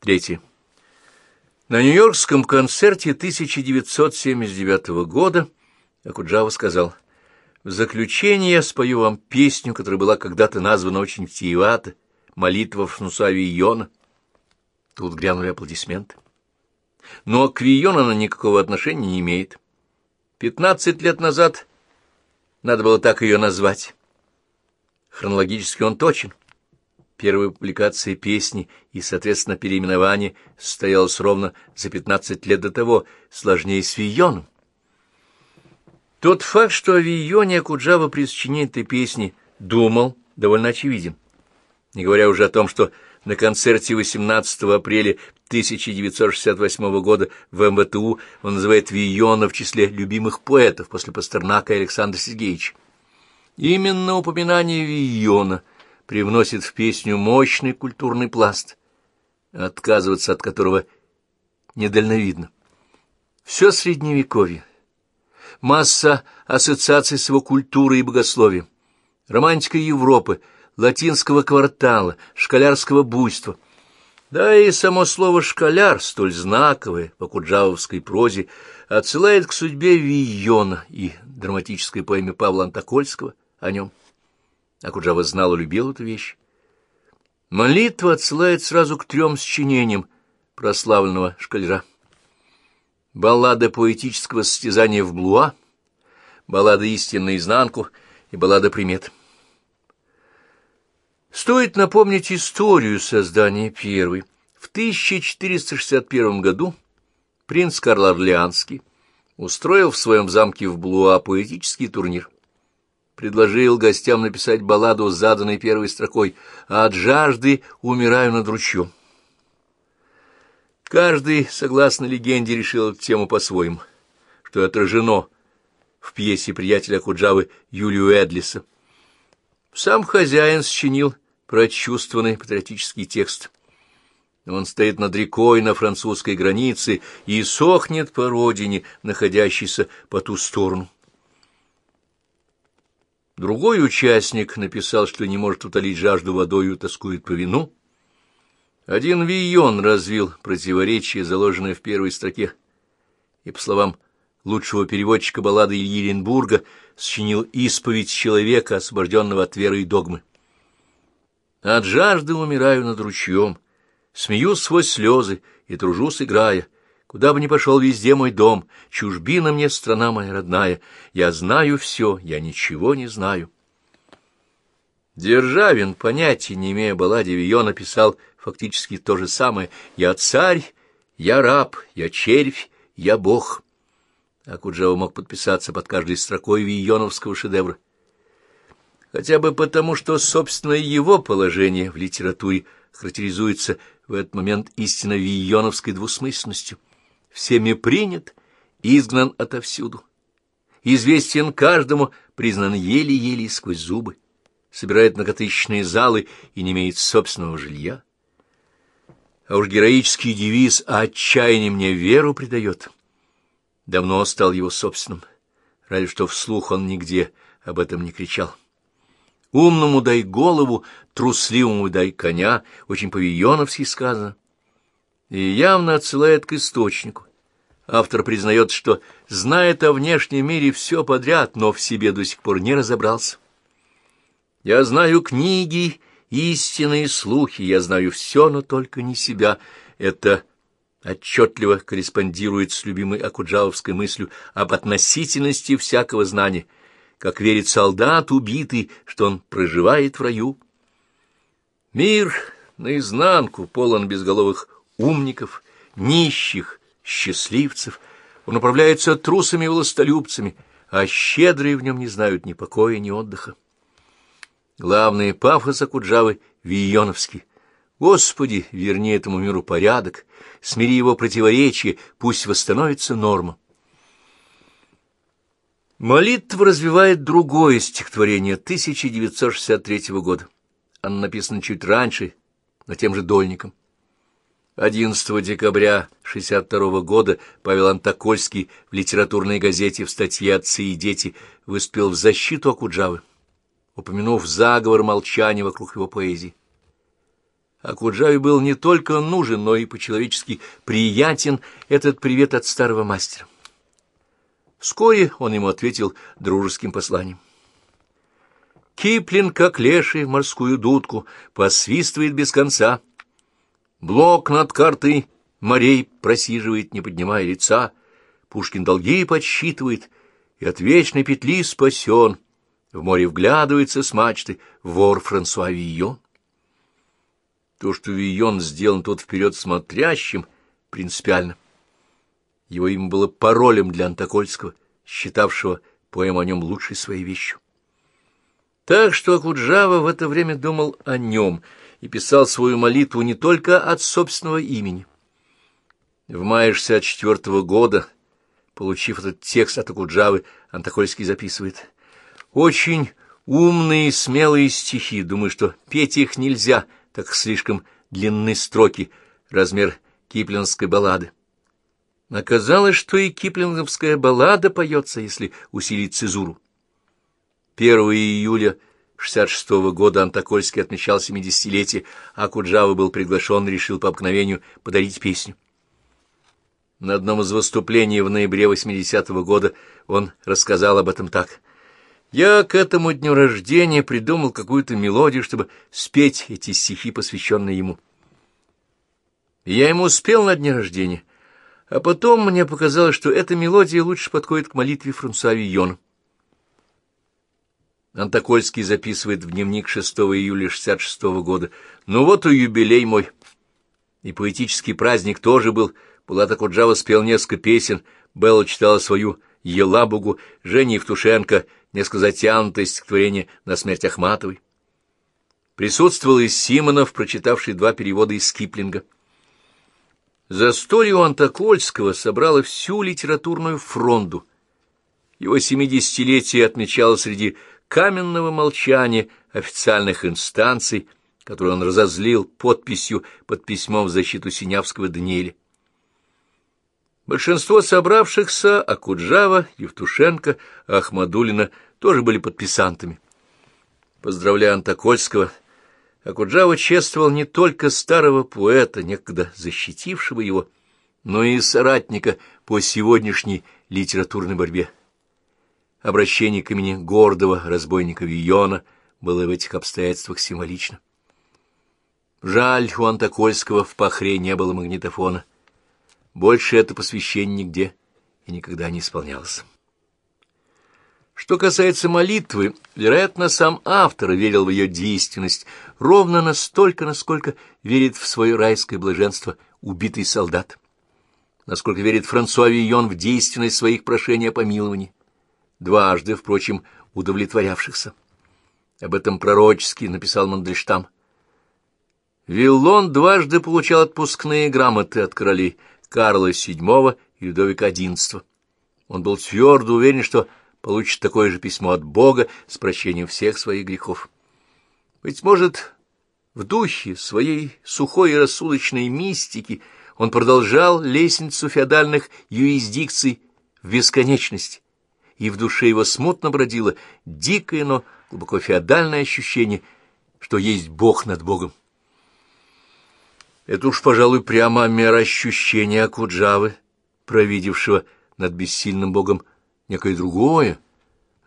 Третье. На Нью-Йоркском концерте 1979 года Акуджава сказал, «В заключение я спою вам песню, которая была когда-то названа очень втиевато, молитва Франсуа Вийона». Тут грянули аплодисменты. Но к Вийону она никакого отношения не имеет. Пятнадцать лет назад надо было так ее назвать. Хронологически он точен. Первая публикация песни и, соответственно, переименование состоялось ровно за 15 лет до того, сложнее с Вийоном. Тот факт, что о Вийоне Акуджава при сочинении этой песни думал, довольно очевиден. Не говоря уже о том, что на концерте 18 апреля 1968 года в МВТУ он называет Вийона в числе любимых поэтов после Пастернака и Александра Сергеевича. Именно упоминание Вийона привносит в песню мощный культурный пласт, отказываться от которого недальновидно. Все Средневековье, масса ассоциаций с его культурой и богословием, романтика Европы, латинского квартала, школярского буйства. Да и само слово «школяр», столь знаковое в акуджавовской прозе, отсылает к судьбе Вийона и драматической поэме Павла Антокольского о нем. Акуджава знал и любил эту вещь. Молитва отсылает сразу к трем сочинениям прославленного шкалера. Баллада поэтического состязания в Блуа, баллада истин наизнанку и баллада примет. Стоит напомнить историю создания первой. В 1461 году принц Карл Орлеанский устроил в своем замке в Блуа поэтический турнир предложил гостям написать балладу заданной первой строкой «От жажды умираю над ручьем». Каждый, согласно легенде, решил эту тему по-своему, что отражено в пьесе приятеля Куджавы Юлию Эдлиса. Сам хозяин сочинил прочувствованный патриотический текст. Он стоит над рекой на французской границе и сохнет по родине, находящейся по ту сторону. Другой участник написал, что не может утолить жажду водою, тоскует по вину. Один Вийон развил противоречие, заложенное в первой строке, и, по словам лучшего переводчика баллады Ильи Ленбурга, сочинил исповедь человека, освобожденного от веры и догмы. От жажды умираю над ручьем, смеюсь сквозь слезы и тружусь, играя, Куда бы ни пошел, везде мой дом, чужбина мне страна моя родная. Я знаю все, я ничего не знаю. Державин, понятия не имея балладе Вио, написал фактически то же самое. «Я царь, я раб, я червь, я бог». А Куджава мог подписаться под каждой строкой вийоновского шедевра. Хотя бы потому, что, собственно, его положение в литературе характеризуется в этот момент истинно вийоновской двусмысленностью — всеми принят, изгнан отовсюду. Известен каждому, признан еле-еле сквозь зубы, собирает многотысячные залы и не имеет собственного жилья. А уж героический девиз «А отчаяние мне веру придает» давно стал его собственным, разве что вслух он нигде об этом не кричал. Умному дай голову, трусливому дай коня, очень по-вийоновски сказано и явно отсылает к источнику. Автор признает, что знает о внешнем мире все подряд, но в себе до сих пор не разобрался. «Я знаю книги, истинные слухи, я знаю все, но только не себя». Это отчетливо корреспондирует с любимой Акуджавовской мыслью об относительности всякого знания, как верит солдат убитый, что он проживает в раю. Мир наизнанку полон безголовых умников, нищих, счастливцев. Он управляется трусами и властолюбцами, а щедрые в нем не знают ни покоя, ни отдыха. Главный пафос Акуджавы — Вийоновский. Господи, верни этому миру порядок, смири его противоречия, пусть восстановится норма. Молитва развивает другое стихотворение 1963 года. Оно написано чуть раньше, но тем же дольником. 11 декабря 1962 года Павел Антокольский в литературной газете в статье «Отцы и дети» выступил в защиту Акуджавы, упомянув заговор молчания вокруг его поэзии. А Куджаве был не только нужен, но и по-человечески приятен этот привет от старого мастера. Вскоре он ему ответил дружеским посланием. Киплин, как леший в морскую дудку, посвистывает без конца. Блок над картой морей просиживает, не поднимая лица. Пушкин долги подсчитывает и от вечной петли спасен. В море вглядывается с мачты вор Франсуа Вийон. То, что Вийон сделан тут вперед смотрящим, принципиально. Его имя было паролем для Антокольского, считавшего поэму о нем лучшей своей вещью. Так что Акуджава в это время думал о нем и писал свою молитву не только от собственного имени. В мае 64 -го года, получив этот текст от Акуджавы, Антокольский записывает «Очень умные и смелые стихи, думаю, что петь их нельзя, так слишком длинны строки, размер киплинской баллады». Оказалось, что и киплинговская баллада поется, если усилить цезуру. 1 июля 66 -го года Антокольский отмечал 70-летие, а Куджава был приглашен и решил по обыкновению подарить песню. На одном из выступлений в ноябре 80-го года он рассказал об этом так. «Я к этому дню рождения придумал какую-то мелодию, чтобы спеть эти стихи, посвященные ему. я ему спел на дне рождения, а потом мне показалось, что эта мелодия лучше подходит к молитве Франсуа Вийона. Антокольский записывает в дневник 6 июля 66 -го года. «Ну вот и юбилей мой». И поэтический праздник тоже был. Булат Акуджава спел несколько песен, Белла читала свою «Елабугу», Женя Евтушенко несколько затянутое стихотворение на смерть Ахматовой. Присутствовал и Симонов, прочитавший два перевода из Киплинга. Застолье у Антокольского собрало всю литературную фронду. Его семидесятилетие отмечало среди каменного молчания официальных инстанций, которые он разозлил подписью под письмом в защиту Синявского Даниэля. Большинство собравшихся, Акуджава, Евтушенко, Ахмадулина, тоже были подписантами. Поздравляя Антокольского, Акуджава чествовал не только старого поэта, некогда защитившего его, но и соратника по сегодняшней литературной борьбе. Обращение к имени гордого разбойника Вийона было в этих обстоятельствах символично. Жаль, у Антокольского в Пахре не было магнитофона. Больше это посвящение нигде и никогда не исполнялось. Что касается молитвы, вероятно, сам автор верил в ее действенность ровно настолько, насколько верит в свое райское блаженство убитый солдат, насколько верит Франсуа Вийон в действенность своих прошений о помиловании дважды, впрочем, удовлетворявшихся. Об этом пророчески написал Мандельштам. Виллон дважды получал отпускные грамоты от королей Карла VII и Людовика XI. Он был твердо уверен, что получит такое же письмо от Бога с прощением всех своих грехов. Быть может, в духе своей сухой и рассудочной мистики он продолжал лестницу феодальных юрисдикций в бесконечность, и в душе его смутно бродило дикое, но глубоко феодальное ощущение, что есть Бог над Богом. Это уж, пожалуй, прямо мера ощущения Акуджавы, провидевшего над бессильным Богом некое другое,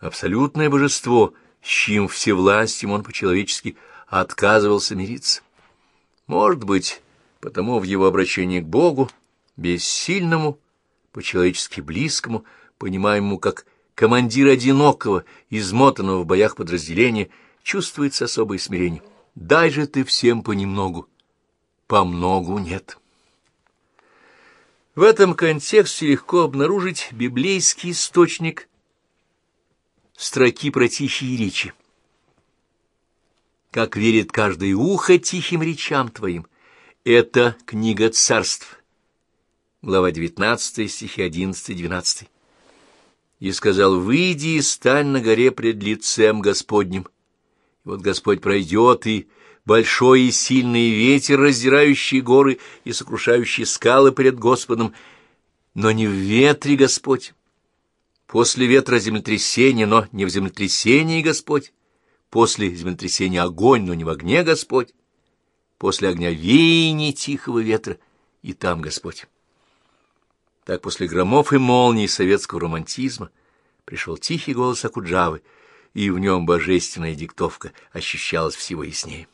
абсолютное божество, с чьим всевластием он по-человечески отказывался мириться. Может быть, потому в его обращении к Богу, бессильному, по-человечески близкому, понимаемому как командир одинокого, измотанного в боях подразделения, чувствуется особое смирение. Дай же ты всем понемногу, по многу нет. В этом контексте легко обнаружить библейский источник строки про тихие речи. Как верит каждое ухо тихим речам твоим, это книга царств. Глава 19, стихи 11-12 и сказал, «Выйди и стань на горе пред лицем Господним». И вот Господь пройдет, и большой и сильный ветер, раздирающий горы и сокрушающий скалы пред Господом, но не в ветре Господь. После ветра землетрясение, но не в землетрясении Господь. После землетрясения огонь, но не в огне Господь. после огня веяний тихого ветра, и там Господь. Так после громов и молний советского романтизма пришел тихий голос Акуджавы, и в нем божественная диктовка ощущалась всего яснее.